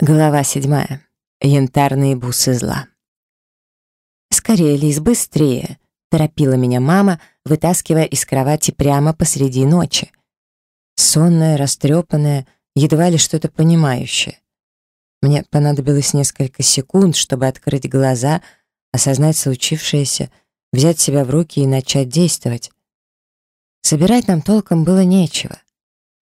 Глава седьмая. Янтарные бусы зла. «Скорее, Лиз, быстрее!» — торопила меня мама, вытаскивая из кровати прямо посреди ночи. Сонная, растрепанная, едва ли что-то понимающая. Мне понадобилось несколько секунд, чтобы открыть глаза, осознать случившееся, взять себя в руки и начать действовать. Собирать нам толком было нечего.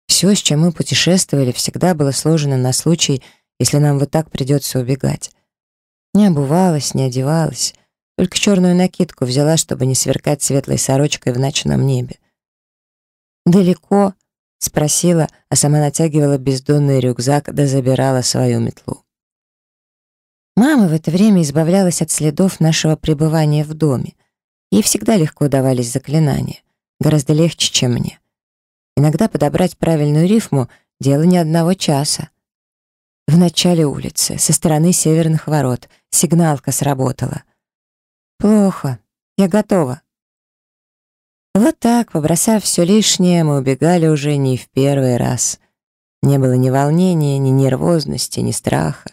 Все, с чем мы путешествовали, всегда было сложено на случай — если нам вот так придется убегать. Не обувалась, не одевалась, только черную накидку взяла, чтобы не сверкать светлой сорочкой в ночном небе. «Далеко?» — спросила, а сама натягивала бездонный рюкзак да забирала свою метлу. Мама в это время избавлялась от следов нашего пребывания в доме. Ей всегда легко давались заклинания, гораздо легче, чем мне. Иногда подобрать правильную рифму — дело не одного часа в начале улицы, со стороны северных ворот. Сигналка сработала. Плохо. Я готова. Вот так, побросав все лишнее, мы убегали уже не в первый раз. Не было ни волнения, ни нервозности, ни страха.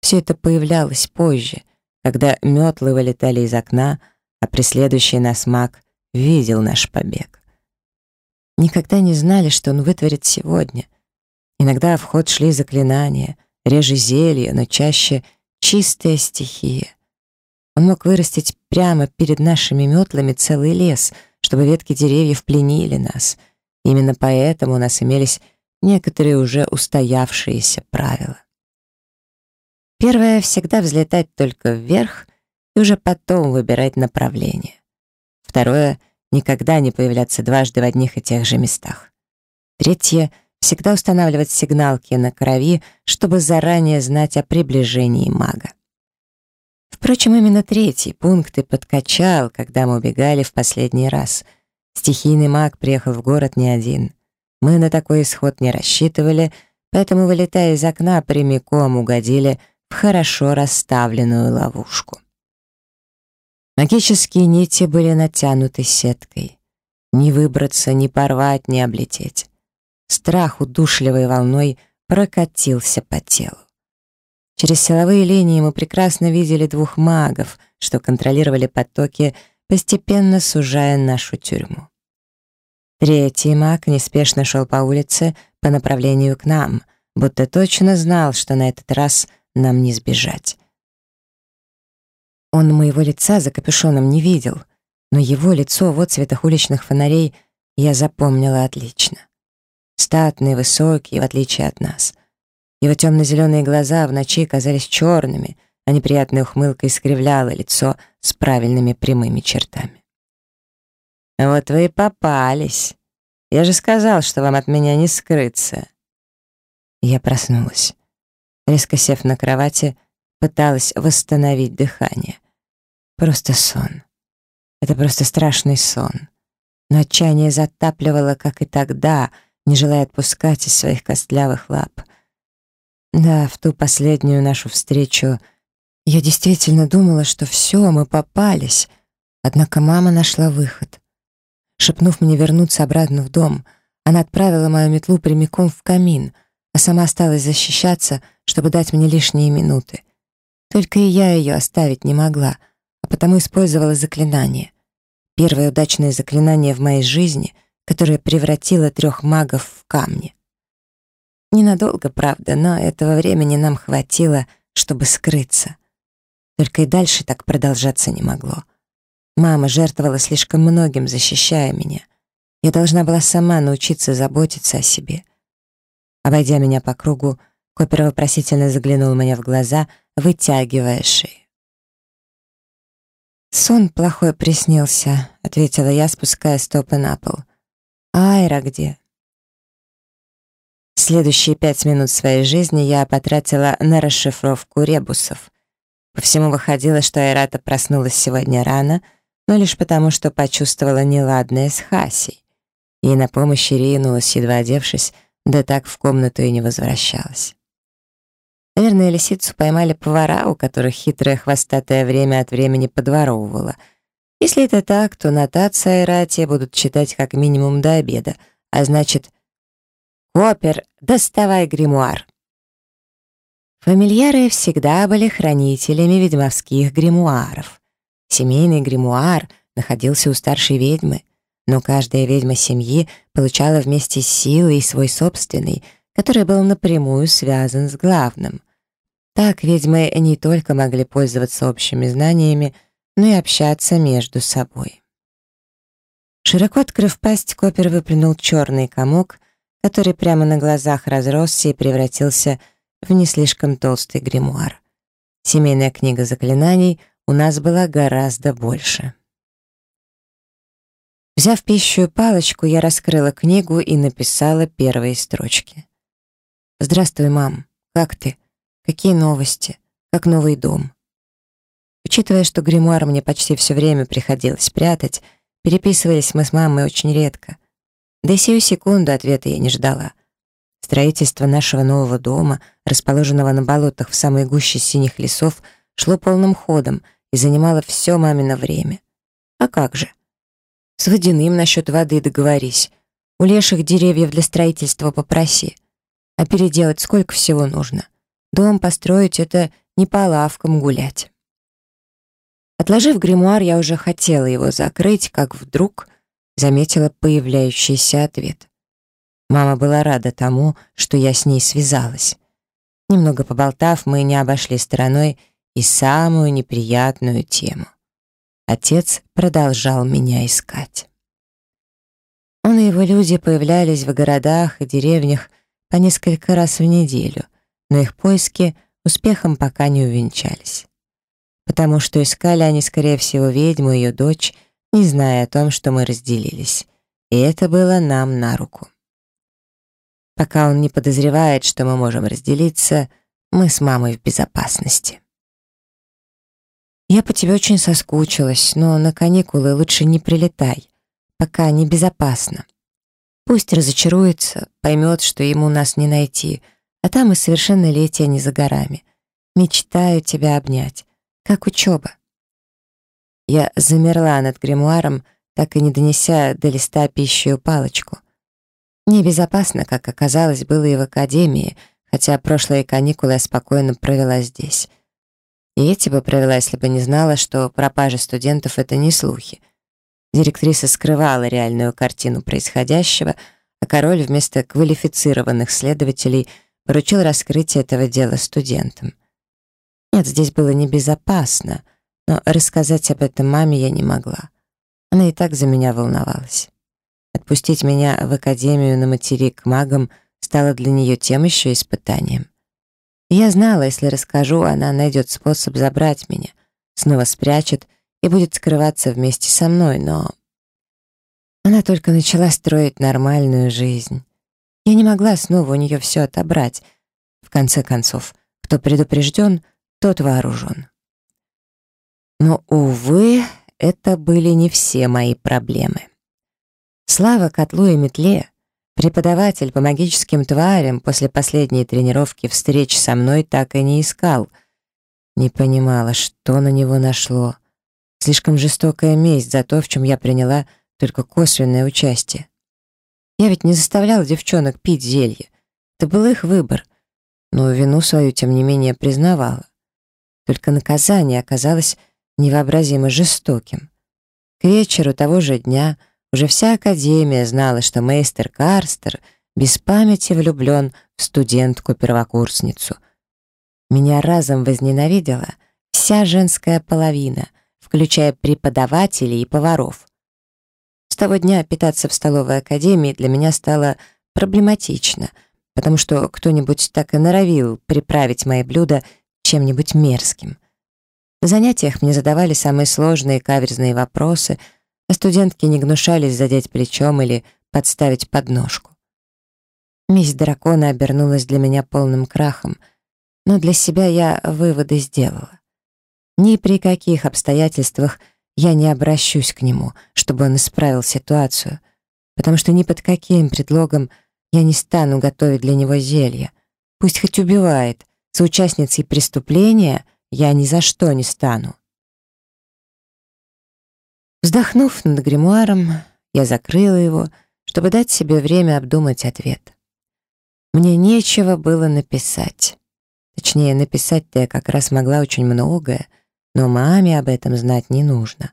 Все это появлялось позже, когда метлы вылетали из окна, а преследующий нас маг видел наш побег. Никогда не знали, что он вытворит сегодня — Иногда в ход шли заклинания, реже зелья, но чаще чистая стихия. Он мог вырастить прямо перед нашими метлами целый лес, чтобы ветки деревьев пленили нас. Именно поэтому у нас имелись некоторые уже устоявшиеся правила. Первое — всегда взлетать только вверх и уже потом выбирать направление. Второе — никогда не появляться дважды в одних и тех же местах. Третье — всегда устанавливать сигналки на крови, чтобы заранее знать о приближении мага. Впрочем, именно третий пункт и подкачал, когда мы убегали в последний раз. Стихийный маг приехал в город не один. Мы на такой исход не рассчитывали, поэтому, вылетая из окна, прямиком угодили в хорошо расставленную ловушку. Магические нити были натянуты сеткой. Ни выбраться, ни порвать, ни облететь страх удушливой волной прокатился по телу. Через силовые линии мы прекрасно видели двух магов, что контролировали потоки, постепенно сужая нашу тюрьму. Третий маг неспешно шел по улице по направлению к нам, будто точно знал, что на этот раз нам не сбежать. Он моего лица за капюшоном не видел, но его лицо в отцветах уличных фонарей я запомнила отлично статный, высокий, в отличие от нас. Его темно-зеленые глаза в ночи казались черными, а неприятная ухмылка искривляла лицо с правильными прямыми чертами. «Вот вы и попались. Я же сказал, что вам от меня не скрыться». Я проснулась. Резко сев на кровати, пыталась восстановить дыхание. Просто сон. Это просто страшный сон. Но отчаяние затапливало, как и тогда — не желает отпускать из своих костлявых лап. Да, в ту последнюю нашу встречу я действительно думала, что все, мы попались. Однако мама нашла выход. Шепнув мне вернуться обратно в дом, она отправила мою метлу прямиком в камин, а сама осталась защищаться, чтобы дать мне лишние минуты. Только и я ее оставить не могла, а потому использовала заклинание. Первое удачное заклинание в моей жизни — которая превратила трех магов в камни. Ненадолго, правда, но этого времени нам хватило, чтобы скрыться. Только и дальше так продолжаться не могло. Мама жертвовала слишком многим, защищая меня. Я должна была сама научиться заботиться о себе. Обойдя меня по кругу, Копер вопросительно заглянул мне в глаза, вытягивая шею. «Сон плохой приснился», — ответила я, спуская стопы на пол. Айра где? Следующие пять минут своей жизни я потратила на расшифровку ребусов. По всему выходило, что Айрата проснулась сегодня рано, но лишь потому, что почувствовала неладное с Хасей. И на помощь ринулась, едва одевшись, да так в комнату и не возвращалась. Наверное, лисицу поймали повара, у которых хитрое хвостатое время от времени подворовывало — если это так, то нотация и ратия будут читать как минимум до обеда, а значит... Опер, доставай гримуар. Фамильяры всегда были хранителями ведьмовских гримуаров. Семейный гримуар находился у старшей ведьмы, но каждая ведьма семьи получала вместе с силой свой собственный, который был напрямую связан с главным. Так ведьмы не только могли пользоваться общими знаниями, и общаться между собой. Широко открыв пасть, Копер выплюнул черный комок, который прямо на глазах разросся и превратился в не слишком толстый гримуар. Семейная книга заклинаний у нас была гораздо больше. Взяв пищу палочку, я раскрыла книгу и написала первые строчки. «Здравствуй, мам. Как ты? Какие новости? Как новый дом?» Учитывая, что гримуар мне почти все время приходилось прятать, переписывались мы с мамой очень редко. До сию секунду ответа я не ждала. Строительство нашего нового дома, расположенного на болотах в самой гуще синих лесов, шло полным ходом и занимало все мамино время. А как же? С водяным насчет воды договорись. У леших деревьев для строительства попроси. А переделать сколько всего нужно? Дом построить — это не по лавкам гулять. Отложив гримуар, я уже хотела его закрыть, как вдруг заметила появляющийся ответ. Мама была рада тому, что я с ней связалась. Немного поболтав, мы не обошли стороной и самую неприятную тему. Отец продолжал меня искать. Он и его люди появлялись в городах и деревнях по несколько раз в неделю, но их поиски успехом пока не увенчались потому что искали они, скорее всего, ведьму и ее дочь, не зная о том, что мы разделились. И это было нам на руку. Пока он не подозревает, что мы можем разделиться, мы с мамой в безопасности. Я по тебе очень соскучилась, но на каникулы лучше не прилетай, пока небезопасно. Пусть разочаруется, поймет, что ему нас не найти, а там и совершеннолетие не за горами. Мечтаю тебя обнять как учеба. Я замерла над гримуаром, так и не донеся до листа пищую палочку. Небезопасно, как оказалось, было и в академии, хотя прошлые каникулы я спокойно провела здесь. И эти бы провела, если бы не знала, что пропажа студентов — это не слухи. Директриса скрывала реальную картину происходящего, а король вместо квалифицированных следователей поручил раскрытие этого дела студентам. Нет, здесь было небезопасно, но рассказать об этом маме я не могла. Она и так за меня волновалась. Отпустить меня в академию на материк к магам стало для нее тем еще испытанием. Я знала, если расскажу, она найдет способ забрать меня, снова спрячет и будет скрываться вместе со мной, но... Она только начала строить нормальную жизнь. Я не могла снова у нее все отобрать. В конце концов, кто предупрежден, тот вооружен. Но, увы, это были не все мои проблемы. Слава котлу и метле, преподаватель по магическим тварям после последней тренировки встреч со мной так и не искал. Не понимала, что на него нашло. Слишком жестокая месть за то, в чем я приняла только косвенное участие. Я ведь не заставляла девчонок пить зелье. Это был их выбор. Но вину свою, тем не менее, признавала. Только наказание оказалось невообразимо жестоким. К вечеру того же дня уже вся Академия знала, что мейстер Карстер без памяти влюблен в студентку-первокурсницу. Меня разом возненавидела вся женская половина, включая преподавателей и поваров. С того дня питаться в столовой академии для меня стало проблематично, потому что кто-нибудь так и норовил приправить мои блюда – чем-нибудь мерзким. На занятиях мне задавали самые сложные каверзные вопросы, а студентки не гнушались задеть плечом или подставить подножку. Месть дракона обернулась для меня полным крахом, но для себя я выводы сделала. Ни при каких обстоятельствах я не обращусь к нему, чтобы он исправил ситуацию, потому что ни под каким предлогом я не стану готовить для него зелья. Пусть хоть убивает, соучастницей преступления я ни за что не стану. Вздохнув над гримуаром, я закрыла его, чтобы дать себе время обдумать ответ. Мне нечего было написать. Точнее, написать-то я как раз могла очень многое, но маме об этом знать не нужно.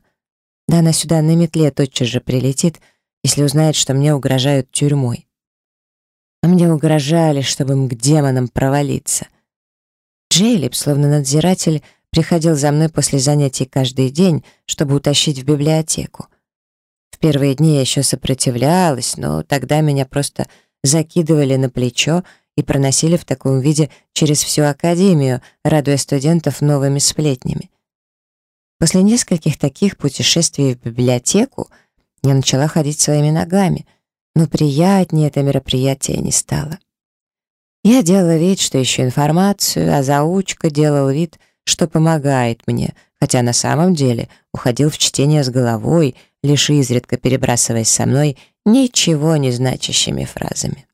Да она сюда на метле тотчас же прилетит, если узнает, что мне угрожают тюрьмой. А мне угрожали, чтобы им к демонам провалиться — Джейлип, словно надзиратель, приходил за мной после занятий каждый день, чтобы утащить в библиотеку. В первые дни я еще сопротивлялась, но тогда меня просто закидывали на плечо и проносили в таком виде через всю академию, радуя студентов новыми сплетнями. После нескольких таких путешествий в библиотеку я начала ходить своими ногами, но приятнее это мероприятие не стало. Я делала вид, что ищу информацию, а заучка делал вид, что помогает мне, хотя на самом деле уходил в чтение с головой, лишь изредка перебрасываясь со мной ничего не значащими фразами.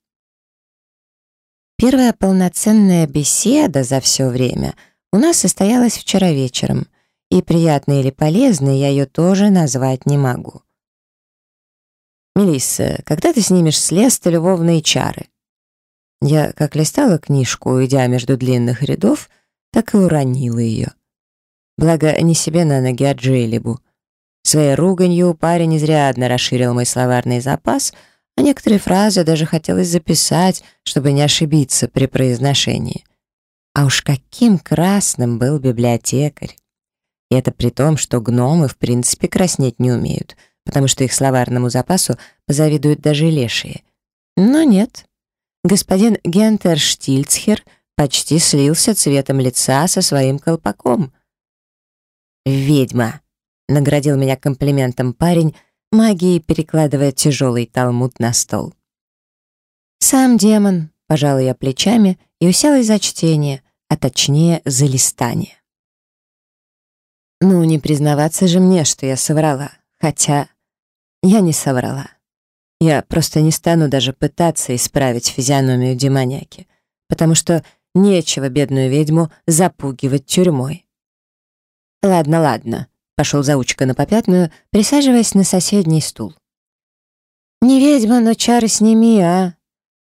Первая полноценная беседа за все время у нас состоялась вчера вечером, и приятной или полезной я ее тоже назвать не могу. «Мелисса, когда ты снимешь с леста любовные чары?» Я, как листала книжку, идя между длинных рядов, так и уронила ее. Благо, не себе на ноги, а Джейлибу. Своей руганью парень изрядно расширил мой словарный запас, а некоторые фразы даже хотелось записать, чтобы не ошибиться при произношении. А уж каким красным был библиотекарь! И это при том, что гномы, в принципе, краснеть не умеют, потому что их словарному запасу позавидуют даже лешие. Но нет, Господин Гентер Гентерштильцхер почти слился цветом лица со своим колпаком. «Ведьма!» — наградил меня комплиментом парень, магией перекладывая тяжелый талмуд на стол. «Сам демон», — пожал я плечами и уселась за чтение, а точнее за листание. Ну, не признаваться же мне, что я соврала, хотя я не соврала. Я просто не стану даже пытаться исправить физиономию демоняки, потому что нечего бедную ведьму запугивать тюрьмой. Ладно, ладно, пошел заучка на попятную, присаживаясь на соседний стул. Не ведьма, но чары сними, а?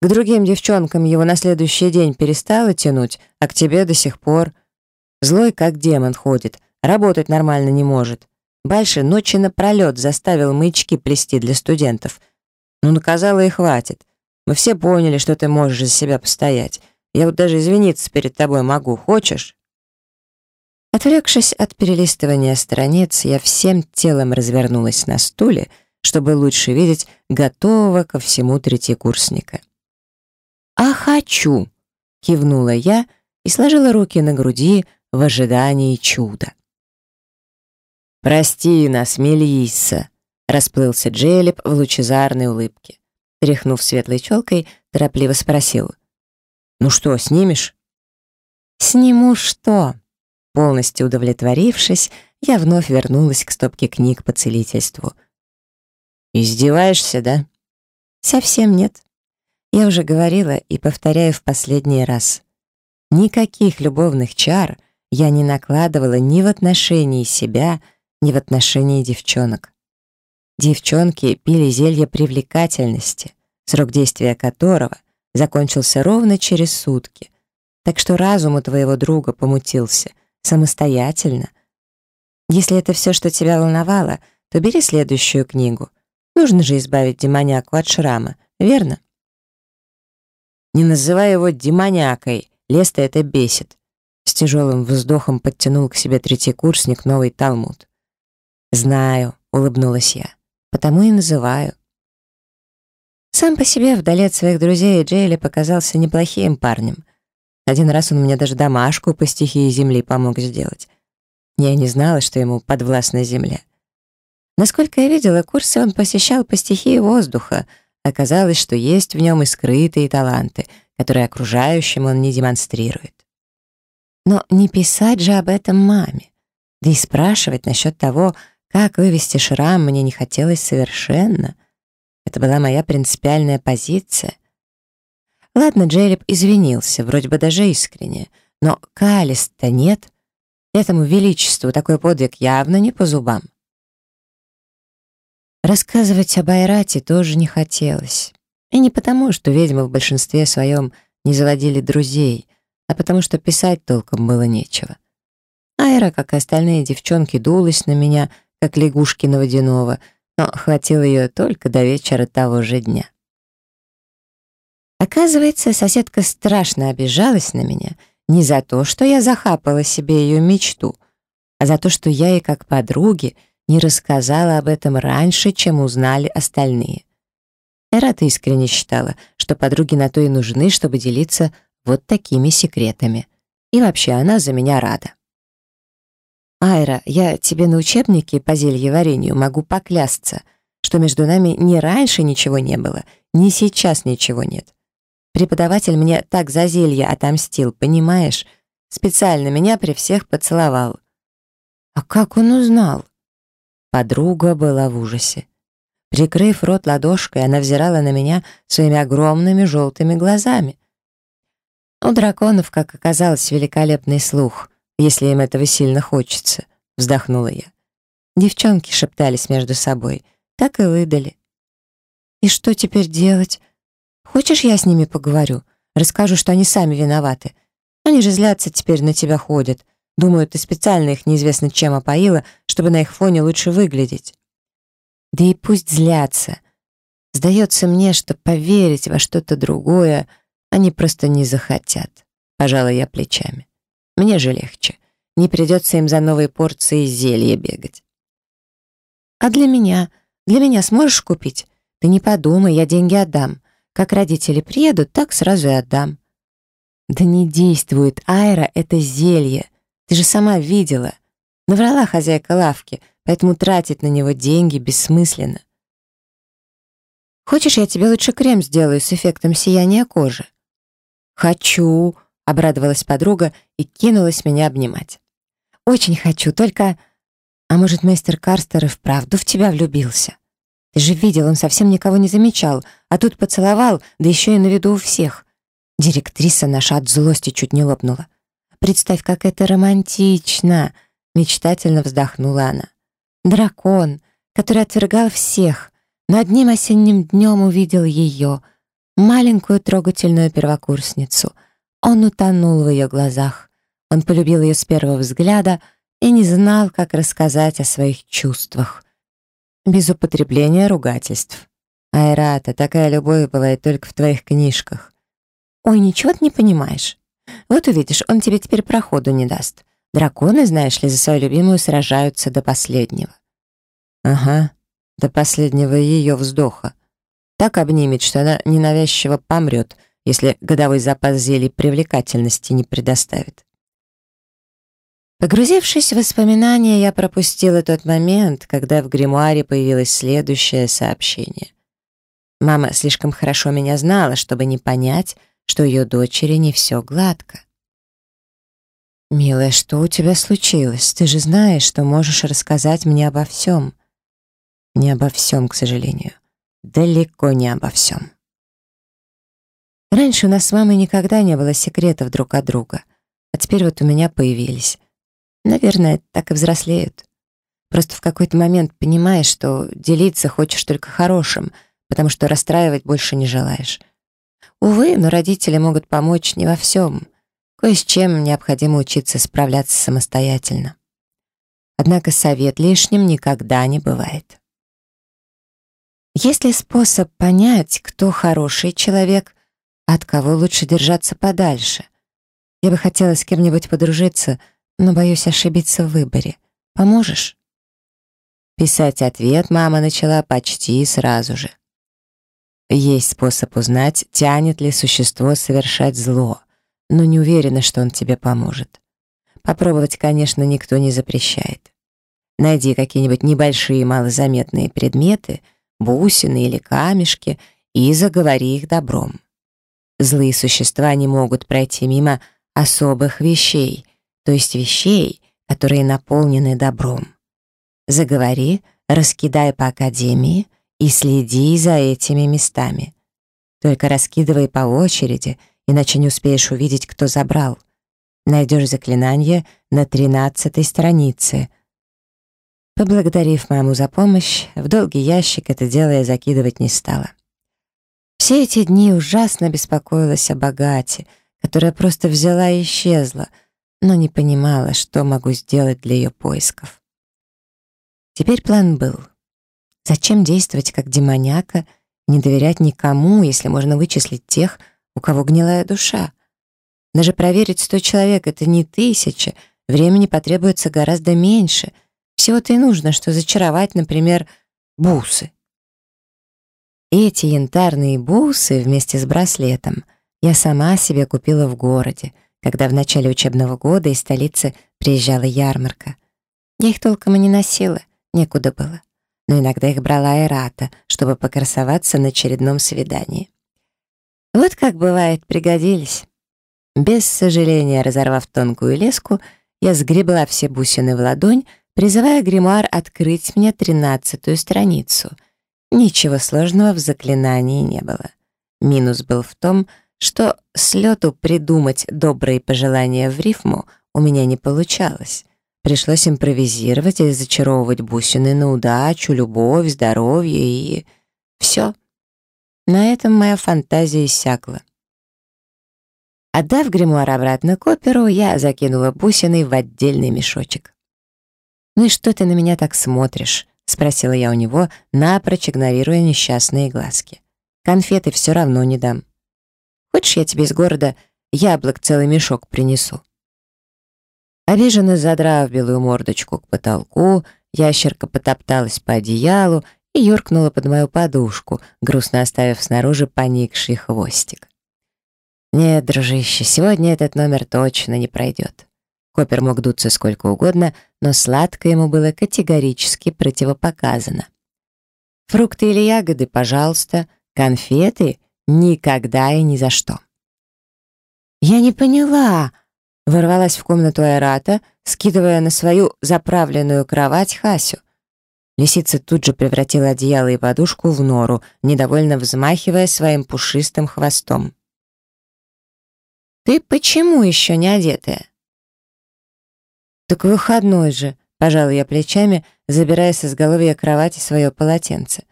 К другим девчонкам его на следующий день перестало тянуть, а к тебе до сих пор. Злой, как демон, ходит, работать нормально не может. Больше ночи напролет заставил маячки плести для студентов — ну наказала и хватит. Мы все поняли, что ты можешь за себя постоять. Я вот даже извиниться перед тобой могу. Хочешь?» Отвлекшись от перелистывания страниц, я всем телом развернулась на стуле, чтобы лучше видеть готового ко всему третьекурсника. «А хочу!» — кивнула я и сложила руки на груди в ожидании чуда. «Прости нас, Мелисса!» расплылся Джелеб в лучезарной улыбке. Тряхнув светлой челкой, торопливо спросил. «Ну что, снимешь?» «Сниму что?» Полностью удовлетворившись, я вновь вернулась к стопке книг по целительству. «Издеваешься, да?» «Совсем нет. Я уже говорила и повторяю в последний раз. Никаких любовных чар я не накладывала ни в отношении себя, ни в отношении девчонок. Девчонки пили зелье привлекательности, срок действия которого закончился ровно через сутки. Так что разум у твоего друга помутился. Самостоятельно. Если это все, что тебя волновало, то бери следующую книгу. Нужно же избавить демоняку от шрама, верно? Не называй его демонякой, Леста это бесит. С тяжелым вздохом подтянул к себе третий курсник новый талмуд. «Знаю», — улыбнулась я потому и называю. Сам по себе вдали от своих друзей Джейли показался неплохим парнем. Один раз он мне даже домашку по стихии земли помог сделать. Я не знала, что ему подвластна земля. Насколько я видела, курсы он посещал по стихии воздуха. Оказалось, что есть в нем и скрытые таланты, которые окружающим он не демонстрирует. Но не писать же об этом маме. Да и спрашивать насчет того, как вывести шрам мне не хотелось совершенно. Это была моя принципиальная позиция. Ладно, Джереб извинился, вроде бы даже искренне, но Калиста нет. Этому величеству такой подвиг явно не по зубам. Рассказывать об Айрате тоже не хотелось. И не потому, что ведьмы в большинстве своем не заводили друзей, а потому что писать толком было нечего. Айра, как и остальные девчонки, дулась на меня, как лягушки на водяного, но хватило ее только до вечера того же дня. Оказывается, соседка страшно обижалась на меня не за то, что я захапала себе ее мечту, а за то, что я ей как подруге не рассказала об этом раньше, чем узнали остальные. Эрата искренне считала, что подруги на то и нужны, чтобы делиться вот такими секретами. И вообще она за меня рада. Айра, я тебе на учебнике по зельеварению могу поклясться, что между нами ни раньше ничего не было, ни сейчас ничего нет. Преподаватель мне так за зелье отомстил, понимаешь? Специально меня при всех поцеловал. А как он узнал? Подруга была в ужасе. Прикрыв рот ладошкой, она взирала на меня своими огромными желтыми глазами. У драконов, как оказалось, великолепный слух если им этого сильно хочется», — вздохнула я. Девчонки шептались между собой, так и выдали. «И что теперь делать? Хочешь, я с ними поговорю? Расскажу, что они сами виноваты. Они же злятся теперь на тебя ходят. Думаю, ты специально их неизвестно чем опоила, чтобы на их фоне лучше выглядеть». «Да и пусть злятся. Сдается мне, что поверить во что-то другое они просто не захотят», — пожала я плечами. Мне же легче. Не придется им за новые порции зелья бегать. А для меня? Для меня сможешь купить? Ты не подумай, я деньги отдам. Как родители приедут, так сразу и отдам. Да не действует, Айра, это зелье. Ты же сама видела. Наврала хозяйка лавки, поэтому тратить на него деньги бессмысленно. Хочешь, я тебе лучше крем сделаю с эффектом сияния кожи? Хочу, — обрадовалась подруга и кинулась меня обнимать. «Очень хочу, только... А может, мистер Карстер и вправду в тебя влюбился? Ты же видел, он совсем никого не замечал, а тут поцеловал, да еще и на виду у всех». Директриса наша от злости чуть не лопнула. «Представь, как это романтично!» — мечтательно вздохнула она. «Дракон, который отвергал всех, но одним осенним днем увидел ее, маленькую трогательную первокурсницу — он утонул в ее глазах. Он полюбил ее с первого взгляда и не знал, как рассказать о своих чувствах. Без употребления ругательств. «Айрата, такая любовь бывает только в твоих книжках». «Ой, ничего ты не понимаешь. Вот увидишь, он тебе теперь проходу не даст. Драконы, знаешь ли, за свою любимую сражаются до последнего». «Ага, до последнего ее вздоха. Так обнимет, что она ненавязчиво помрет», если годовой запас зелий привлекательности не предоставит. Погрузившись в воспоминания, я пропустила тот момент, когда в гримуаре появилось следующее сообщение. Мама слишком хорошо меня знала, чтобы не понять, что ее дочери не все гладко. «Милая, что у тебя случилось? Ты же знаешь, что можешь рассказать мне обо всем». «Не обо всем, к сожалению. Далеко не обо всем». Раньше у нас с мамой никогда не было секретов друг от друга, а теперь вот у меня появились. Наверное, так и взрослеют. Просто в какой-то момент понимаешь, что делиться хочешь только хорошим, потому что расстраивать больше не желаешь. Увы, но родители могут помочь не во всем. Кое с чем необходимо учиться справляться самостоятельно. Однако совет лишним никогда не бывает. Есть ли способ понять, кто хороший человек — от кого лучше держаться подальше. Я бы хотела с кем-нибудь подружиться, но боюсь ошибиться в выборе. Поможешь?» Писать ответ мама начала почти сразу же. Есть способ узнать, тянет ли существо совершать зло, но не уверена, что он тебе поможет. Попробовать, конечно, никто не запрещает. Найди какие-нибудь небольшие малозаметные предметы, бусины или камешки, и заговори их добром. Злые существа не могут пройти мимо особых вещей, то есть вещей, которые наполнены добром. Заговори, раскидай по академии и следи за этими местами. Только раскидывай по очереди, иначе не успеешь увидеть, кто забрал. Найдешь заклинание на тринадцатой странице. Поблагодарив маму за помощь, в долгий ящик это дело я закидывать не стала. Все эти дни ужасно беспокоилась о богате, которая просто взяла и исчезла, но не понимала, что могу сделать для ее поисков. Теперь план был. Зачем действовать как демоняка, не доверять никому, если можно вычислить тех, у кого гнилая душа? Даже проверить сто человек — это не тысяча, времени потребуется гораздо меньше. Всего-то и нужно, что зачаровать, например, бусы — эти янтарные бусы вместе с браслетом я сама себе купила в городе, когда в начале учебного года из столицы приезжала ярмарка. Я их толком и не носила, некуда было. Но иногда их брала Эрата, чтобы покрасоваться на очередном свидании. Вот как бывает, пригодились. Без сожаления разорвав тонкую леску, я сгребла все бусины в ладонь, призывая гримуар открыть мне тринадцатую страницу — Ничего сложного в заклинании не было. Минус был в том, что слету придумать добрые пожелания в рифму у меня не получалось. Пришлось импровизировать и зачаровывать бусины на удачу, любовь, здоровье и... Все. На этом моя фантазия иссякла. Отдав гримуар обратно Коперу, я закинула бусины в отдельный мешочек. «Ну и что ты на меня так смотришь?» — спросила я у него, напрочь игнорируя несчастные глазки. «Конфеты все равно не дам. Хочешь, я тебе из города яблок целый мешок принесу?» Обиженно задрав белую мордочку к потолку, ящерка потопталась по одеялу и юркнула под мою подушку, грустно оставив снаружи поникший хвостик. «Нет, дружище, сегодня этот номер точно не пройдет». Копер мог дуться сколько угодно, но сладкое ему было категорически противопоказано. Фрукты или ягоды, пожалуйста, конфеты никогда и ни за что. «Я не поняла!» — ворвалась в комнату Айрата, скидывая на свою заправленную кровать Хасю. Лисица тут же превратила одеяло и подушку в нору, недовольно взмахивая своим пушистым хвостом. «Ты почему еще не одетая?» «Так выходной же!» — пожал я плечами, забираясь из головы кровати свое полотенце.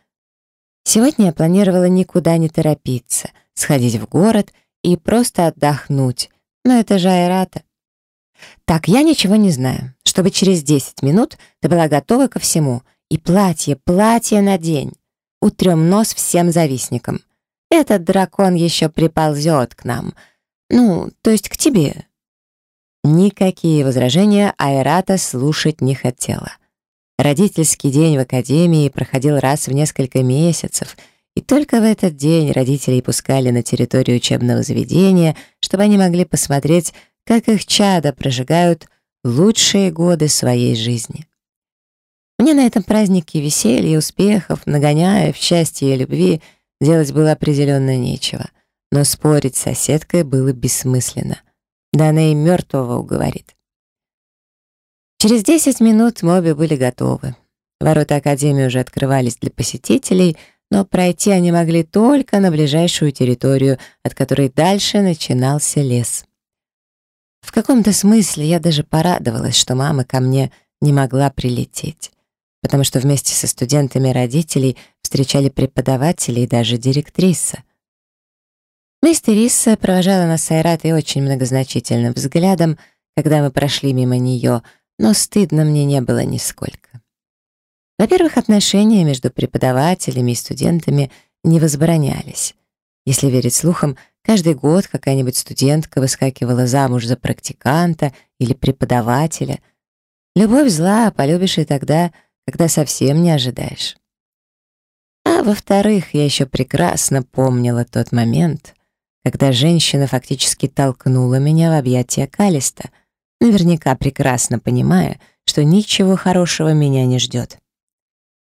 Сегодня я планировала никуда не торопиться, сходить в город и просто отдохнуть, но это же Айрата. «Так, я ничего не знаю, чтобы через 10 минут ты была готова ко всему, и платье, платье на день. Утрем нос всем завистникам. Этот дракон еще приползет к нам. Ну, то есть к тебе. Никакие возражения Айрата слушать не хотела. Родительский день в академии проходил раз в несколько месяцев, и только в этот день родителей пускали на территорию учебного заведения, чтобы они могли посмотреть, как их чада прожигают лучшие годы своей жизни. Мне на этом празднике веселья, успехов, нагоняя в счастье и любви делать было определенно нечего, но спорить с соседкой было бессмысленно — Дана и мертвого уговорит. Через 10 минут мы обе были готовы. Ворота Академии уже открывались для посетителей, но пройти они могли только на ближайшую территорию, от которой дальше начинался лес. В каком-то смысле я даже порадовалась, что мама ко мне не могла прилететь, потому что вместе со студентами родителей встречали преподавателей и даже директриса. Вместе Риса провожала нас с Айратой очень многозначительным взглядом, когда мы прошли мимо нее, но стыдно мне не было нисколько. Во-первых, отношения между преподавателями и студентами не возбранялись. Если верить слухам, каждый год какая-нибудь студентка выскакивала замуж за практиканта или преподавателя. Любовь зла, полюбишь и тогда, когда совсем не ожидаешь. А во-вторых, я еще прекрасно помнила тот момент — когда женщина фактически толкнула меня в объятия Калиста, наверняка прекрасно понимая, что ничего хорошего меня не ждет.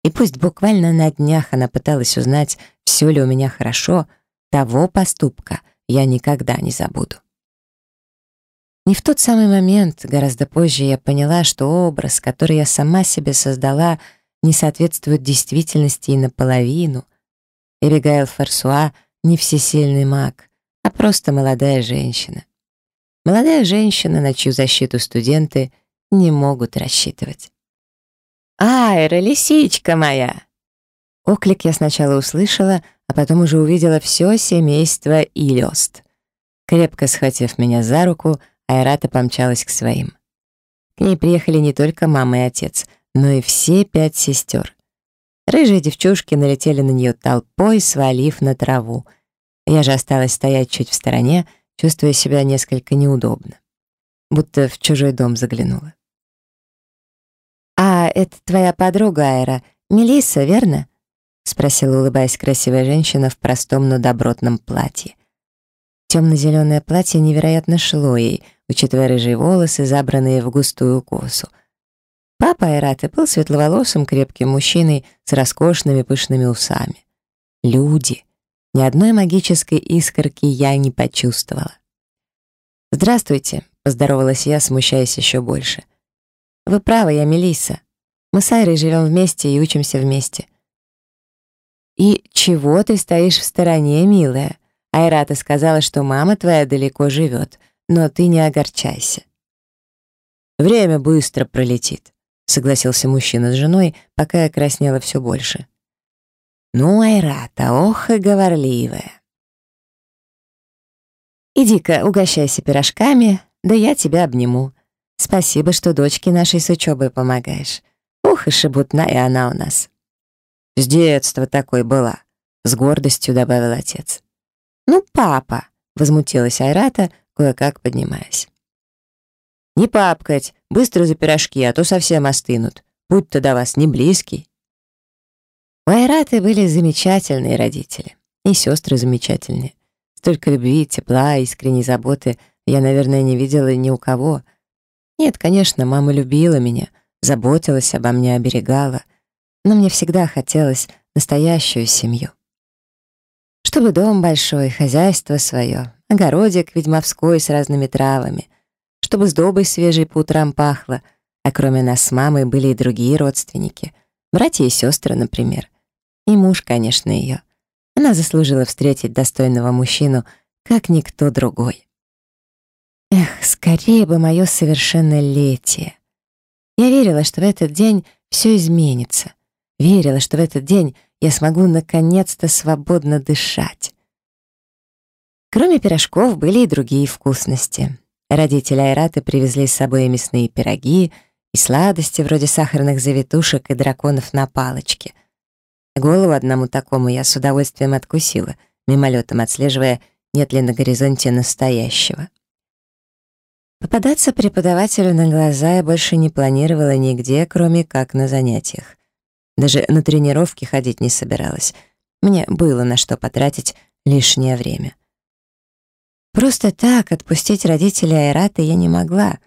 И пусть буквально на днях она пыталась узнать, все ли у меня хорошо, того поступка я никогда не забуду. Не в тот самый момент, гораздо позже я поняла, что образ, который я сама себе создала, не соответствует действительности и наполовину. Эбигайл Фарсуа — не всесильный маг а просто молодая женщина. Молодая женщина, на чью защиту студенты не могут рассчитывать. «Айра, лисичка моя!» Оклик я сначала услышала, а потом уже увидела все семейство и лёст. Крепко схватив меня за руку, Айрата помчалась к своим. К ней приехали не только мама и отец, но и все пять сестер. Рыжие девчушки налетели на нее толпой, свалив на траву — я же осталась стоять чуть в стороне, чувствуя себя несколько неудобно. Будто в чужой дом заглянула. «А это твоя подруга Айра, Мелисса, верно?» — спросила, улыбаясь красивая женщина в простом, но добротном платье. Темно-зеленое платье невероятно шло ей, учитывая рыжие волосы, забранные в густую косу. Папа Айраты был светловолосым крепким мужчиной с роскошными пышными усами. Люди. Ни одной магической искорки я не почувствовала. «Здравствуйте», — поздоровалась я, смущаясь еще больше. «Вы правы, я Мелисса. Мы с Айрой живем вместе и учимся вместе». «И чего ты стоишь в стороне, милая? Айрата сказала, что мама твоя далеко живет, но ты не огорчайся». «Время быстро пролетит», — согласился мужчина с женой, пока я краснела все больше. Ну, Айрата, ох и говорливая. Иди-ка, угощайся пирожками, да я тебя обниму. Спасибо, что дочке нашей с учебой помогаешь. Ух, и шебутная она у нас. С детства такой была, с гордостью добавил отец. Ну, папа, возмутилась Айрата, кое-как поднимаясь. Не папкать, быстро за пирожки, а то совсем остынут. Будь-то до вас не близкий. Майраты были замечательные родители. И сестры замечательные. Столько любви, тепла, искренней заботы я, наверное, не видела ни у кого. Нет, конечно, мама любила меня, заботилась обо мне, оберегала. Но мне всегда хотелось настоящую семью. Чтобы дом большой, хозяйство свое, огородик ведьмовской с разными травами, чтобы с сдобой свежей по утрам пахло, а кроме нас с мамой были и другие родственники — братья и сестры, например. И муж, конечно, ее. Она заслужила встретить достойного мужчину, как никто другой. Эх, скорее бы мое совершеннолетие. Я верила, что в этот день все изменится. Верила, что в этот день я смогу наконец-то свободно дышать. Кроме пирожков были и другие вкусности. Родители Айраты привезли с собой мясные пироги — и сладости вроде сахарных завитушек и драконов на палочке. Голову одному такому я с удовольствием откусила, мимолетом отслеживая, нет ли на горизонте настоящего. Попадаться преподавателю на глаза я больше не планировала нигде, кроме как на занятиях. Даже на тренировки ходить не собиралась. Мне было на что потратить лишнее время. Просто так отпустить родителей Айрата я не могла.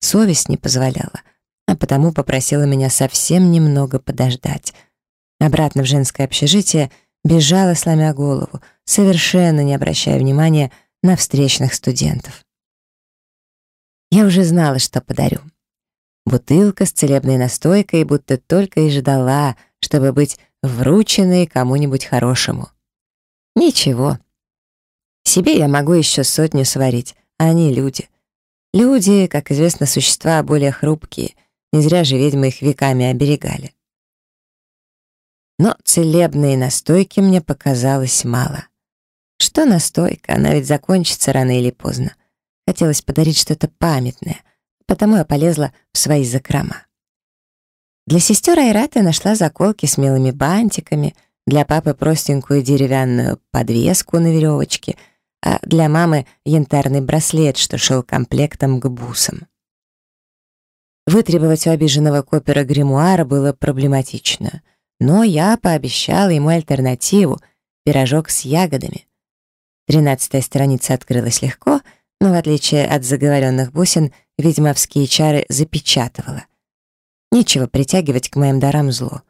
Совесть не позволяла а потому попросила меня совсем немного подождать. Обратно в женское общежитие бежала, сломя голову, совершенно не обращая внимания на встречных студентов. Я уже знала, что подарю. Бутылка с целебной настойкой будто только и ждала, чтобы быть врученной кому-нибудь хорошему. Ничего. Себе я могу еще сотню сварить, а они люди. Люди, как известно, существа более хрупкие — не зря же ведьмы их веками оберегали. Но целебные настойки мне показалось мало. Что настойка, она ведь закончится рано или поздно. Хотелось подарить что-то памятное, потому я полезла в свои закрома. Для сестер Айраты нашла заколки с милыми бантиками, для папы простенькую деревянную подвеску на веревочке, а для мамы янтарный браслет, что шел комплектом к бусам. Вытребовать у обиженного Копера гримуара было проблематично, но я пообещала ему альтернативу — пирожок с ягодами. Тринадцатая страница открылась легко, но, в отличие от заговоренных бусин, ведьмовские чары запечатывала. Нечего притягивать к моим дарам зло.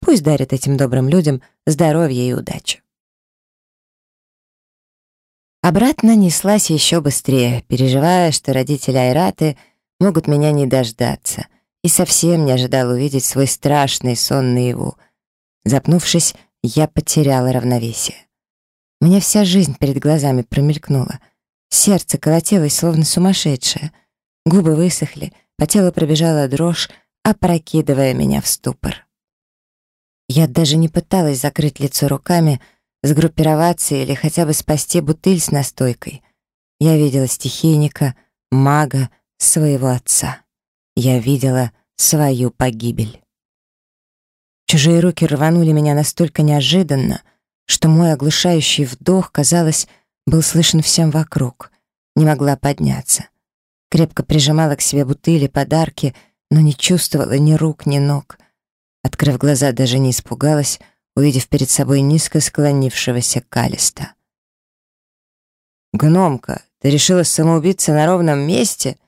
Пусть дарят этим добрым людям здоровье и удачу. Обратно неслась еще быстрее, переживая, что родители Айраты — могут меня не дождаться и совсем не ожидал увидеть свой страшный сон наяву. Запнувшись, я потеряла равновесие. У меня вся жизнь перед глазами промелькнула. Сердце колотилось, словно сумасшедшее. Губы высохли, по телу пробежала дрожь, опрокидывая меня в ступор. Я даже не пыталась закрыть лицо руками, сгруппироваться или хотя бы спасти бутыль с настойкой. Я видела стихийника, мага, своего отца. Я видела свою погибель. Чужие руки рванули меня настолько неожиданно, что мой оглушающий вдох, казалось, был слышен всем вокруг. Не могла подняться. Крепко прижимала к себе бутыли, подарки, но не чувствовала ни рук, ни ног. Открыв глаза, даже не испугалась, увидев перед собой низко склонившегося Калиста. «Гномка, ты решила самоубиться на ровном месте?»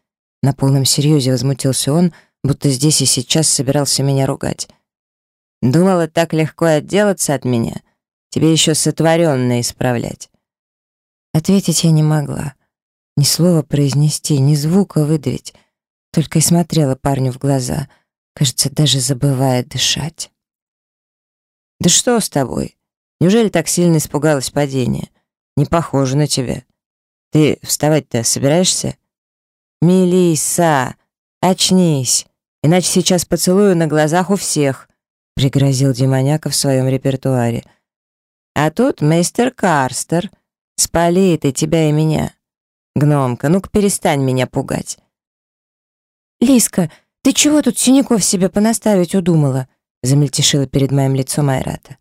На полном серьезе возмутился он, будто здесь и сейчас собирался меня ругать. «Думала так легко отделаться от меня? Тебе еще сотворенное исправлять». Ответить я не могла. Ни слова произнести, ни звука выдавить. Только и смотрела парню в глаза, кажется, даже забывая дышать. «Да что с тобой? Неужели так сильно испугалось падения? Не похоже на тебя. Ты вставать-то собираешься?» Мелисса, очнись, иначе сейчас поцелую на глазах у всех», — пригрозил демоняка в своем репертуаре. «А тут мистер Карстер. Спалит и тебя, и меня. Гномка, ну-ка перестань меня пугать». «Лиска, ты чего тут синяков себе понаставить удумала?» — замельтешила перед моим лицом Айрата.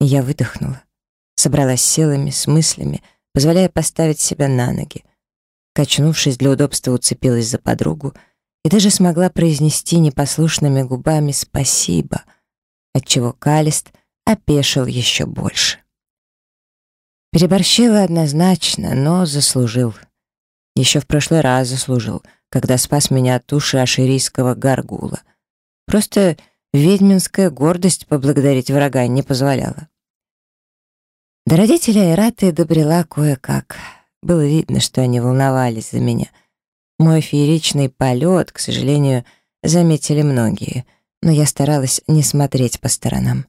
Я выдохнула, собралась силами, с мыслями, позволяя поставить себя на ноги. Качнувшись для удобства, уцепилась за подругу и даже смогла произнести непослушными губами «спасибо», отчего Калист опешил еще больше. Переборщила однозначно, но заслужил. Еще в прошлый раз заслужил, когда спас меня от туши аширийского горгула. Просто ведьминская гордость поблагодарить врага не позволяла. До родителя Ираты добрела кое-как — было видно, что они волновались за меня. Мой фееричный полет, к сожалению, заметили многие, но я старалась не смотреть по сторонам.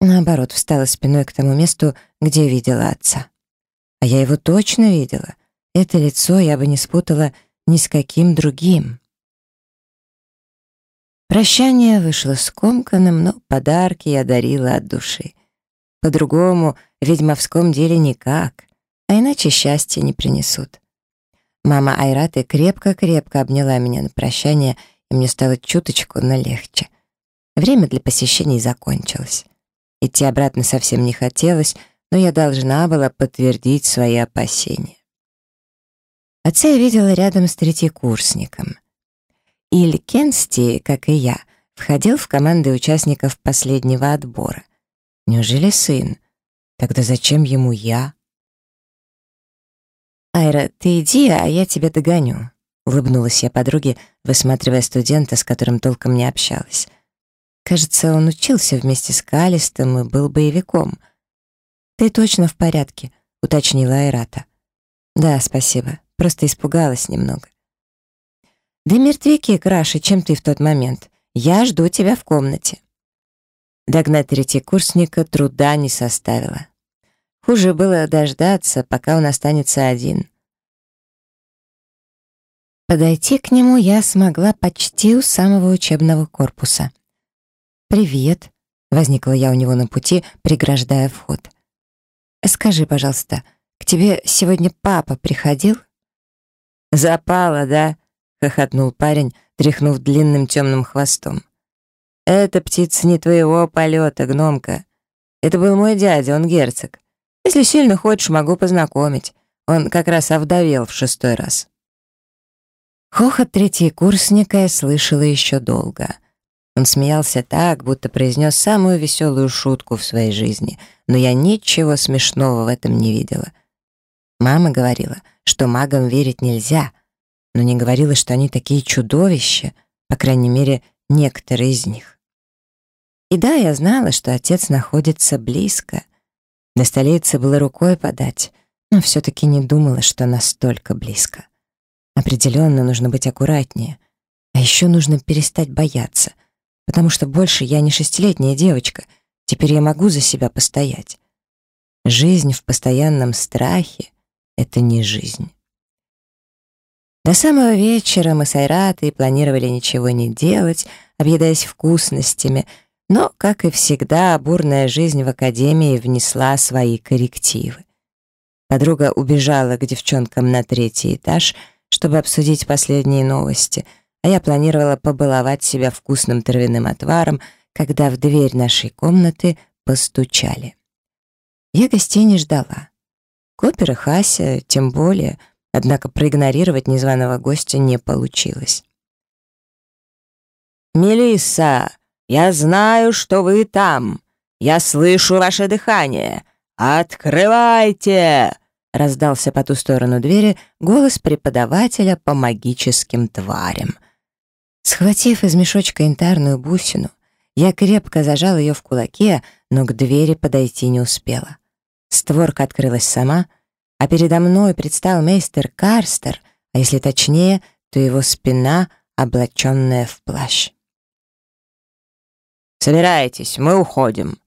Наоборот, встала спиной к тому месту, где видела отца. А я его точно видела. Это лицо я бы не спутала ни с каким другим. Прощание вышло скомканным, но подарки я дарила от души. По-другому ведьмовском деле никак а иначе счастья не принесут. Мама Айраты крепко-крепко обняла меня на прощание, и мне стало чуточку, но легче. Время для посещений закончилось. Идти обратно совсем не хотелось, но я должна была подтвердить свои опасения. Отца я видела рядом с третьекурсником. Иль Кенсти, как и я, входил в команды участников последнего отбора. Неужели сын? Тогда зачем ему я? «Айра, ты иди, а я тебя догоню», — улыбнулась я подруге, высматривая студента, с которым толком не общалась. Кажется, он учился вместе с Калистом и был боевиком. «Ты точно в порядке», — уточнила Айрата. «Да, спасибо. Просто испугалась немного». «Да мертвяки краши, чем ты в тот момент. Я жду тебя в комнате». Догнать третьекурсника труда не составило. Хуже было дождаться, пока он останется один. Подойти к нему я смогла почти у самого учебного корпуса. «Привет», — возникла я у него на пути, преграждая вход. «Скажи, пожалуйста, к тебе сегодня папа приходил?» «Запала, да?» — хохотнул парень, тряхнув длинным темным хвостом. «Это птица не твоего полета, гномка. Это был мой дядя, он герцог. Если сильно хочешь, могу познакомить. Он как раз овдовел в шестой раз». Хохот третьекурсника я слышала еще долго. Он смеялся так, будто произнес самую веселую шутку в своей жизни, но я ничего смешного в этом не видела. Мама говорила, что магам верить нельзя, но не говорила, что они такие чудовища, по крайней мере, некоторые из них. И да, я знала, что отец находится близко, на столе это было рукой подать, но все таки не думала, что настолько близко. Определенно нужно быть аккуратнее. А еще нужно перестать бояться, потому что больше я не шестилетняя девочка, теперь я могу за себя постоять. Жизнь в постоянном страхе — это не жизнь. До самого вечера мы с Айратой планировали ничего не делать, объедаясь вкусностями — но, как и всегда, бурная жизнь в академии внесла свои коррективы. Подруга убежала к девчонкам на третий этаж, чтобы обсудить последние новости, а я планировала побаловать себя вкусным травяным отваром, когда в дверь нашей комнаты постучали. Я гостей не ждала. Копер и Хася, тем более, однако проигнорировать незваного гостя не получилось. «Мелисса!» Я знаю, что вы там. Я слышу ваше дыхание. Открывайте!» Раздался по ту сторону двери голос преподавателя по магическим тварям. Схватив из мешочка янтарную бусину, я крепко зажал ее в кулаке, но к двери подойти не успела. Створка открылась сама, а передо мной предстал мейстер Карстер, а если точнее, то его спина, облаченная в плащ. Собирайтесь, мы уходим!»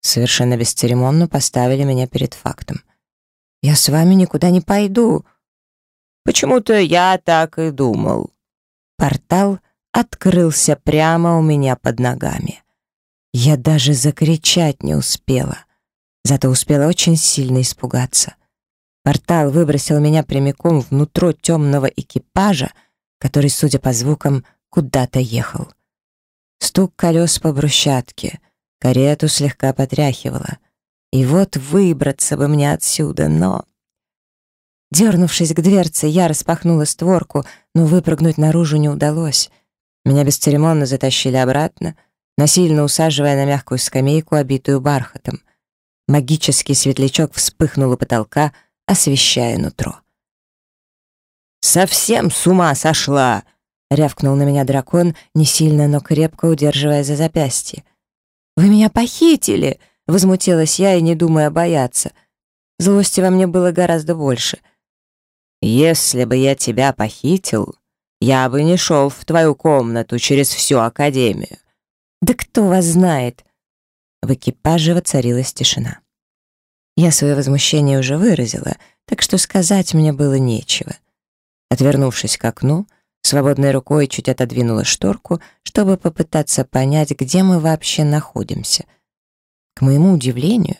Совершенно бесцеремонно поставили меня перед фактом. «Я с вами никуда не пойду!» «Почему-то я так и думал!» Портал открылся прямо у меня под ногами. Я даже закричать не успела, зато успела очень сильно испугаться. Портал выбросил меня прямиком внутрь темного экипажа, который, судя по звукам, куда-то ехал. Стук колес по брусчатке. Карету слегка потряхивала. И вот выбраться бы мне отсюда, но... Дернувшись к дверце, я распахнула створку, но выпрыгнуть наружу не удалось. Меня бесцеремонно затащили обратно, насильно усаживая на мягкую скамейку, обитую бархатом. Магический светлячок вспыхнул у потолка, освещая нутро. «Совсем с ума сошла!» Рявкнул на меня дракон, не сильно, но крепко удерживая за запястье. «Вы меня похитили!» — возмутилась я и не думая бояться. Злости во мне было гораздо больше. «Если бы я тебя похитил, я бы не шел в твою комнату через всю Академию». «Да кто вас знает?» В экипаже воцарилась тишина. Я свое возмущение уже выразила, так что сказать мне было нечего. Отвернувшись к окну, Свободной рукой чуть отодвинула шторку, чтобы попытаться понять, где мы вообще находимся. К моему удивлению,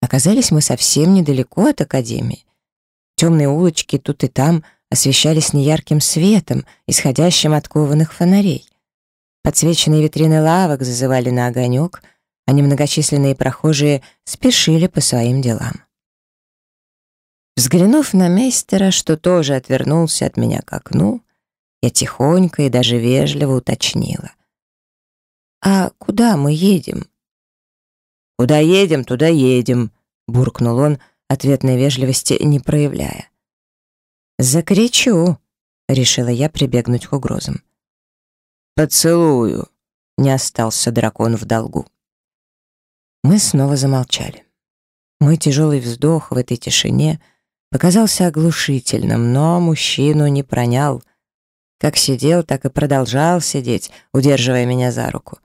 оказались мы совсем недалеко от Академии. Темные улочки тут и там освещались неярким светом, исходящим от кованых фонарей. Подсвеченные витрины лавок зазывали на огонек, а немногочисленные прохожие спешили по своим делам. Взглянув на мейстера, что тоже отвернулся от меня к окну, я тихонько и даже вежливо уточнила. «А куда мы едем?» «Куда едем, туда едем», — буркнул он, ответной вежливости не проявляя. «Закричу», — решила я прибегнуть к угрозам. «Поцелую», — не остался дракон в долгу. Мы снова замолчали. Мой тяжелый вздох в этой тишине показался оглушительным, но мужчину не пронял, как сидел, так и продолжал сидеть, удерживая меня за руку.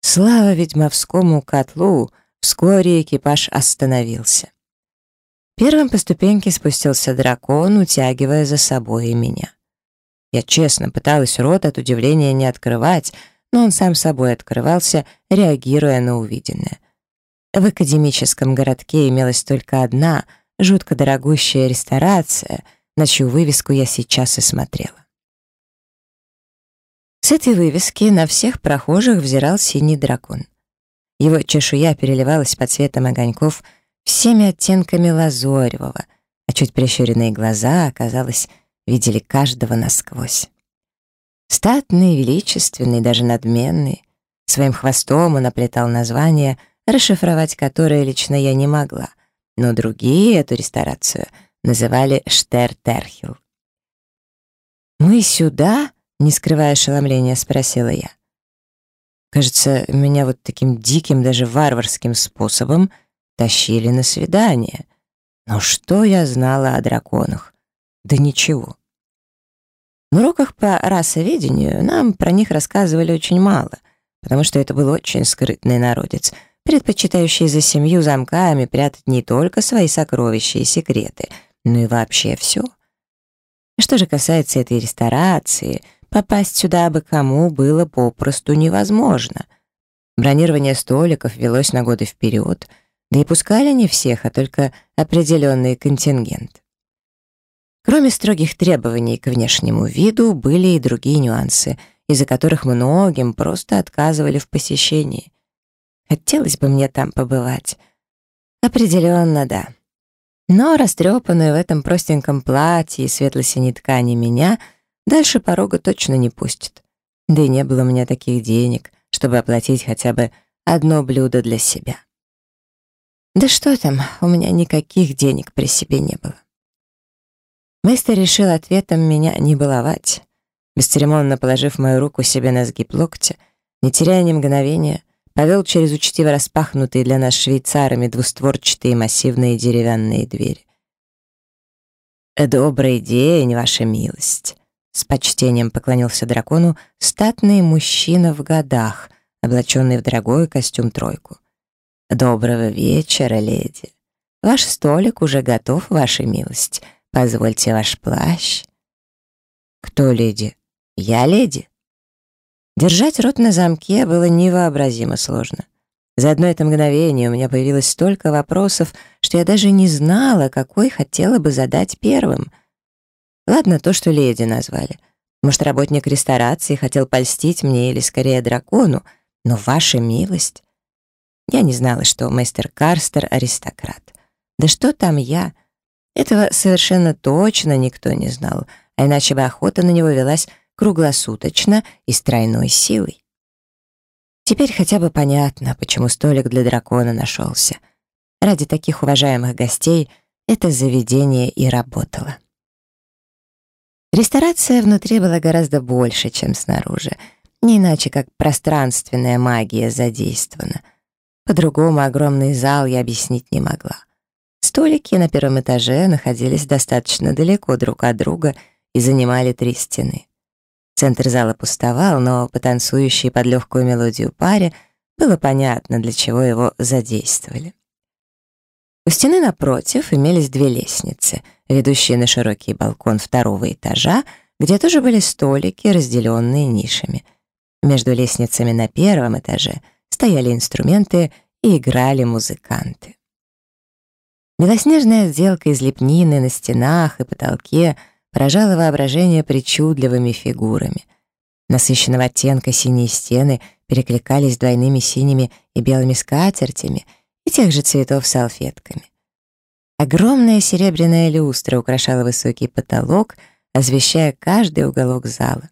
Слава ведьмовскому котлу, вскоре экипаж остановился. Первым по ступеньке спустился дракон, утягивая за собой и меня. Я честно пыталась рот от удивления не открывать, но он сам собой открывался, реагируя на увиденное. В академическом городке имелась только одна, жутко дорогущая ресторация, на чью вывеску я сейчас и смотрела. С этой вывески на всех прохожих взирал синий дракон. Его чешуя переливалась под цветом огоньков всеми оттенками лазоревого, а чуть прищуренные глаза, оказалось, видели каждого насквозь. Статный, величественный, даже надменный. Своим хвостом он оплетал названия, расшифровать которые лично я не могла, но другие эту ресторацию называли Штертерхил. «Мы сюда?» Не скрывая ошеломления, спросила я. Кажется, меня вот таким диким, даже варварским способом тащили на свидание. Но что я знала о драконах? Да ничего. На уроках по расоведению нам про них рассказывали очень мало, потому что это был очень скрытный народец, предпочитающий за семью замками прятать не только свои сокровища и секреты, но и вообще все. Что же касается этой ресторации — Попасть сюда бы кому было попросту невозможно. Бронирование столиков велось на годы вперед, да и пускали не всех, а только определенный контингент. Кроме строгих требований к внешнему виду, были и другие нюансы, из-за которых многим просто отказывали в посещении. Хотелось бы мне там побывать. Определенно, да. Но растрепанную в этом простеньком платье и светло-синей ткани меня — Дальше порога точно не пустит. Да и не было у меня таких денег, чтобы оплатить хотя бы одно блюдо для себя. Да что там, у меня никаких денег при себе не было. Мастер решил ответом меня не баловать. Бесцеремонно положив мою руку себе на сгиб локтя, не теряя ни мгновения, повел через учтиво распахнутые для нас швейцарами двустворчатые массивные деревянные двери. «Добрый день, ваша милость!» С почтением поклонился дракону статный мужчина в годах, облаченный в дорогой костюм тройку. «Доброго вечера, леди. Ваш столик уже готов, ваша милость. Позвольте ваш плащ». «Кто леди?» «Я леди». Держать рот на замке было невообразимо сложно. За одно это мгновение у меня появилось столько вопросов, что я даже не знала, какой хотела бы задать первым — Ладно то, что леди назвали. Может, работник ресторации хотел польстить мне или скорее дракону, но ваша милость... Я не знала, что мастер Карстер — аристократ. Да что там я? Этого совершенно точно никто не знал, а иначе бы охота на него велась круглосуточно и с тройной силой. Теперь хотя бы понятно, почему столик для дракона нашелся. Ради таких уважаемых гостей это заведение и работало. Ресторация внутри была гораздо больше, чем снаружи. Не иначе, как пространственная магия задействована. По-другому огромный зал я объяснить не могла. Столики на первом этаже находились достаточно далеко друг от друга и занимали три стены. Центр зала пустовал, но по танцующей под легкую мелодию паре было понятно, для чего его задействовали. У стены напротив имелись две лестницы — ведущие на широкий балкон второго этажа, где тоже были столики, разделенные нишами. Между лестницами на первом этаже стояли инструменты и играли музыканты. Белоснежная отделка из лепнины на стенах и потолке поражала воображение причудливыми фигурами. Насыщенного оттенка синие стены перекликались двойными синими и белыми скатертями и тех же цветов салфетками. Огромная серебряная люстра украшала высокий потолок, освещая каждый уголок зала.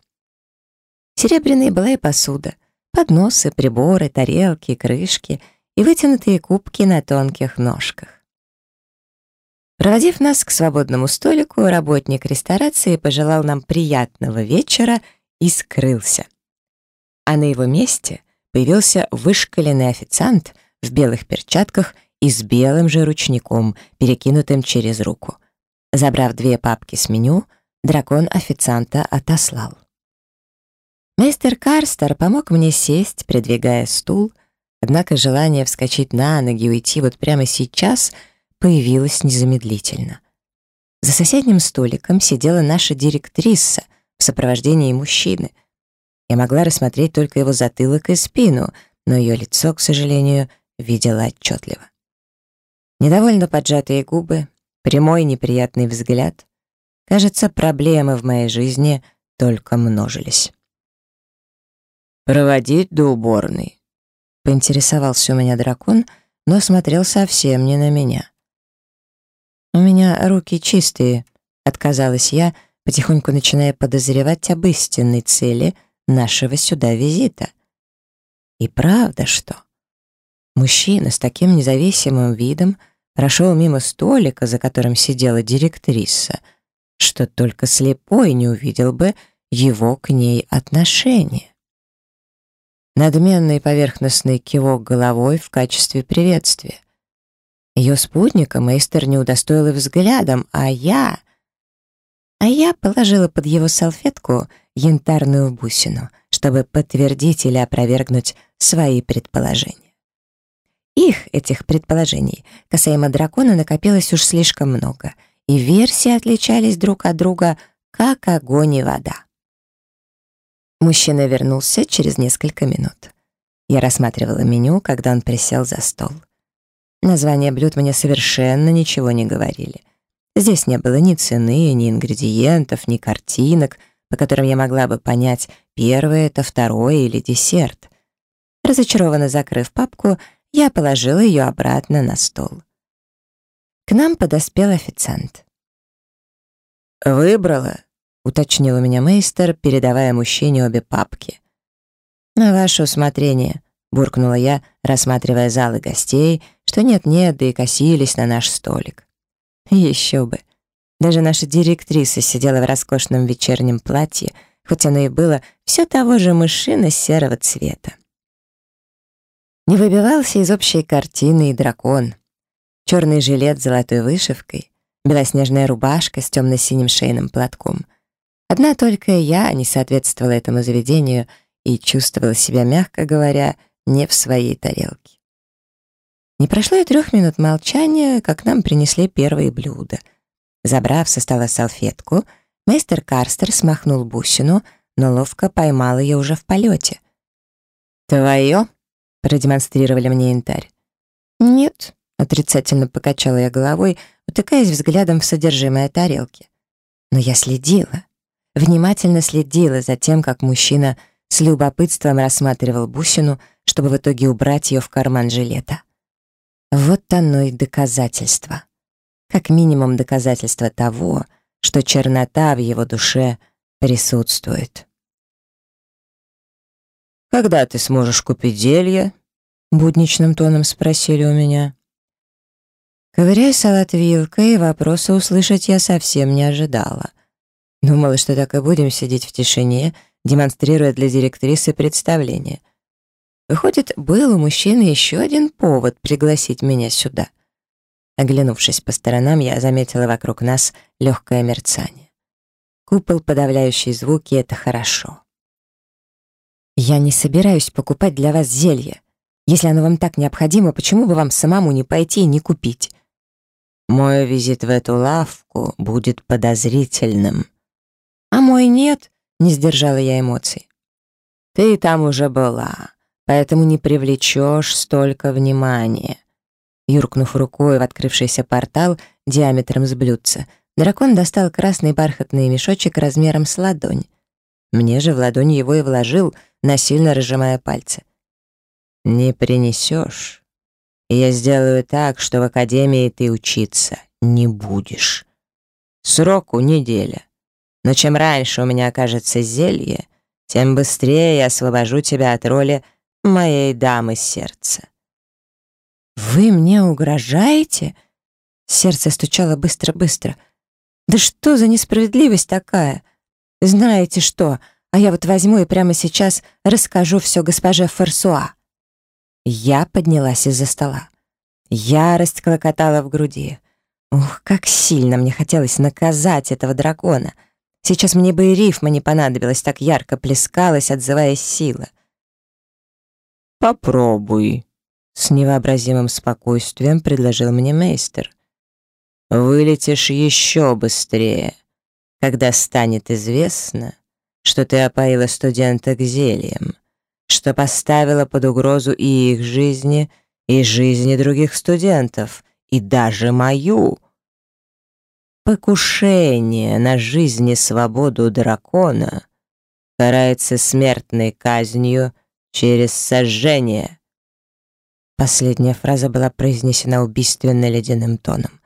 Серебряной была и посуда, подносы, приборы, тарелки, крышки и вытянутые кубки на тонких ножках. Проводив нас к свободному столику, работник ресторации пожелал нам приятного вечера и скрылся. А на его месте появился вышкаленный официант в белых перчатках и с белым же ручником, перекинутым через руку. Забрав две папки с меню, дракон официанта отослал. Мистер Карстер помог мне сесть, придвигая стул, однако желание вскочить на ноги и уйти вот прямо сейчас появилось незамедлительно. За соседним столиком сидела наша директриса в сопровождении мужчины. Я могла рассмотреть только его затылок и спину, но ее лицо, к сожалению, видела отчетливо. Недовольно поджатые губы, прямой неприятный взгляд. Кажется, проблемы в моей жизни только множились. «Проводить до уборной», — поинтересовался у меня дракон, но смотрел совсем не на меня. «У меня руки чистые», — отказалась я, потихоньку начиная подозревать об истинной цели нашего сюда визита. И правда что? Мужчина с таким независимым видом — прошел мимо столика, за которым сидела директриса, что только слепой не увидел бы его к ней отношение. Надменный поверхностный кивок головой в качестве приветствия. Ее спутника мейстер не удостоил и взглядом, а я... А я положила под его салфетку янтарную бусину, чтобы подтвердить или опровергнуть свои предположения их, этих предположений, касаемо дракона, накопилось уж слишком много, и версии отличались друг от друга, как огонь и вода. Мужчина вернулся через несколько минут. Я рассматривала меню, когда он присел за стол. Названия блюд мне совершенно ничего не говорили. Здесь не было ни цены, ни ингредиентов, ни картинок, по которым я могла бы понять, первое это второе или десерт. Разочарованно закрыв папку, я положила ее обратно на стол. К нам подоспел официант. «Выбрала», — уточнил у меня мейстер, передавая мужчине обе папки. «На ваше усмотрение», — буркнула я, рассматривая залы гостей, что нет-нет, да и косились на наш столик. Еще бы. Даже наша директриса сидела в роскошном вечернем платье, хоть оно и было все того же мышино-серого цвета не выбивался из общей картины и дракон. Черный жилет с золотой вышивкой, белоснежная рубашка с темно-синим шейным платком. Одна только я не соответствовала этому заведению и чувствовала себя, мягко говоря, не в своей тарелке. Не прошло и трех минут молчания, как нам принесли первые блюда. Забрав со стола салфетку, мейстер Карстер смахнул бусину, но ловко поймал ее уже в полете. «Твое?» продемонстрировали мне янтарь. «Нет», — отрицательно покачала я головой, утыкаясь взглядом в содержимое тарелки. Но я следила, внимательно следила за тем, как мужчина с любопытством рассматривал бусину, чтобы в итоге убрать ее в карман жилета. Вот оно и доказательство. Как минимум доказательство того, что чернота в его душе присутствует. Когда ты сможешь купить зелье?» Будничным тоном спросили у меня. Ковыряя салат вилкой, вопроса услышать я совсем не ожидала. Думала, что так и будем сидеть в тишине, демонстрируя для директрисы представление. Выходит, был у мужчины еще один повод пригласить меня сюда. Оглянувшись по сторонам, я заметила вокруг нас легкое мерцание. Купол, подавляющий звуки — это хорошо. Я не собираюсь покупать для вас зелье. Если оно вам так необходимо, почему бы вам самому не пойти и не купить? Мой визит в эту лавку будет подозрительным. А мой нет, не сдержала я эмоций. Ты там уже была, поэтому не привлечешь столько внимания. Юркнув рукой в открывшийся портал диаметром с блюдца, дракон достал красный бархатный мешочек размером с ладонь. Мне же в ладони его и вложил, насильно разжимая пальцы. «Не принесешь. Я сделаю так, что в академии ты учиться не будешь. Сроку неделя. Но чем раньше у меня окажется зелье, тем быстрее я освобожу тебя от роли моей дамы сердца». «Вы мне угрожаете?» Сердце стучало быстро-быстро. «Да что за несправедливость такая?» Знаете что? А я вот возьму и прямо сейчас расскажу все госпоже Ферсуа». Я поднялась из-за стола. Ярость клокотала в груди. Ух, как сильно мне хотелось наказать этого дракона. Сейчас мне бы и рифма не понадобилась, так ярко плескалась, отзываясь сила. «Попробуй», — с невообразимым спокойствием предложил мне мейстер. «Вылетишь еще быстрее» когда станет известно, что ты опоила студенток зельем, что поставила под угрозу и их жизни, и жизни других студентов, и даже мою. Покушение на жизнь и свободу дракона карается смертной казнью через сожжение. Последняя фраза была произнесена убийственно ледяным тоном.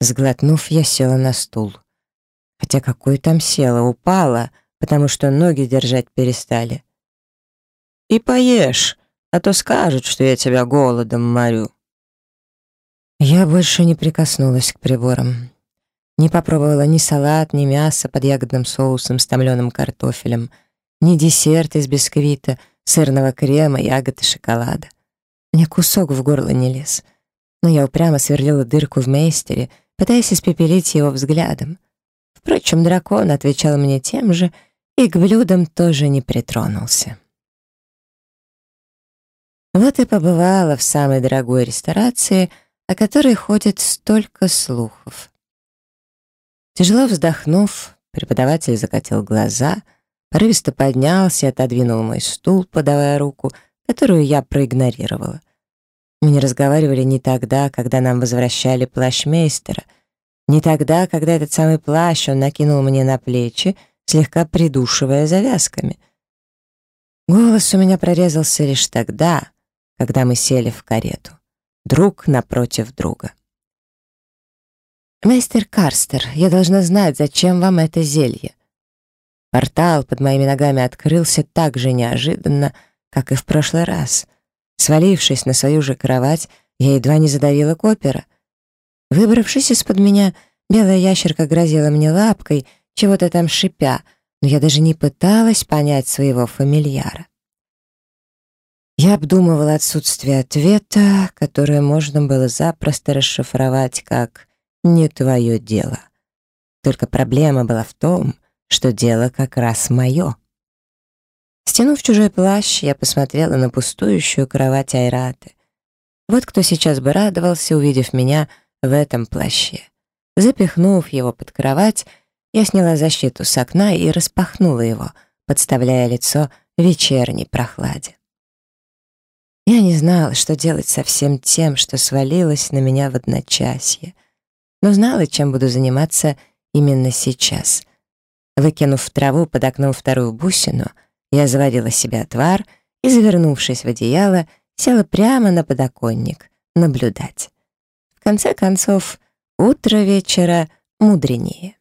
Сглотнув, я села на стул хотя какую там села, упала, потому что ноги держать перестали. «И поешь, а то скажут, что я тебя голодом морю». Я больше не прикоснулась к приборам. Не попробовала ни салат, ни мясо под ягодным соусом с томленым картофелем, ни десерт из бисквита, сырного крема, ягод и шоколада. Мне кусок в горло не лез, но я упрямо сверлила дырку в мейстере, пытаясь испепелить его взглядом — Впрочем, дракон отвечал мне тем же, и к блюдам тоже не притронулся. Вот и побывала в самой дорогой ресторации, о которой ходит столько слухов. Тяжело вздохнув, преподаватель закатил глаза, порывисто поднялся и отодвинул мой стул, подавая руку, которую я проигнорировала. Мы не разговаривали не тогда, когда нам возвращали плащ мейстера — не тогда, когда этот самый плащ он накинул мне на плечи, слегка придушивая завязками. Голос у меня прорезался лишь тогда, когда мы сели в карету, друг напротив друга. «Мастер Карстер, я должна знать, зачем вам это зелье?» Портал под моими ногами открылся так же неожиданно, как и в прошлый раз. Свалившись на свою же кровать, я едва не задавила Копера — Выбравшись из-под меня, белая ящерка грозила мне лапкой, чего-то там шипя, но я даже не пыталась понять своего фамильяра. Я обдумывала отсутствие ответа, которое можно было запросто расшифровать как «не твое дело». Только проблема была в том, что дело как раз мое. Стянув чужой плащ, я посмотрела на пустующую кровать Айраты. Вот кто сейчас бы радовался, увидев меня — в этом плаще. Запихнув его под кровать, я сняла защиту с окна и распахнула его, подставляя лицо вечерней прохладе. Я не знала, что делать со всем тем, что свалилось на меня в одночасье, но знала, чем буду заниматься именно сейчас. Выкинув в траву под окном вторую бусину, я заварила себе отвар и, завернувшись в одеяло, села прямо на подоконник, наблюдать в конце концов, утро вечера мудренее.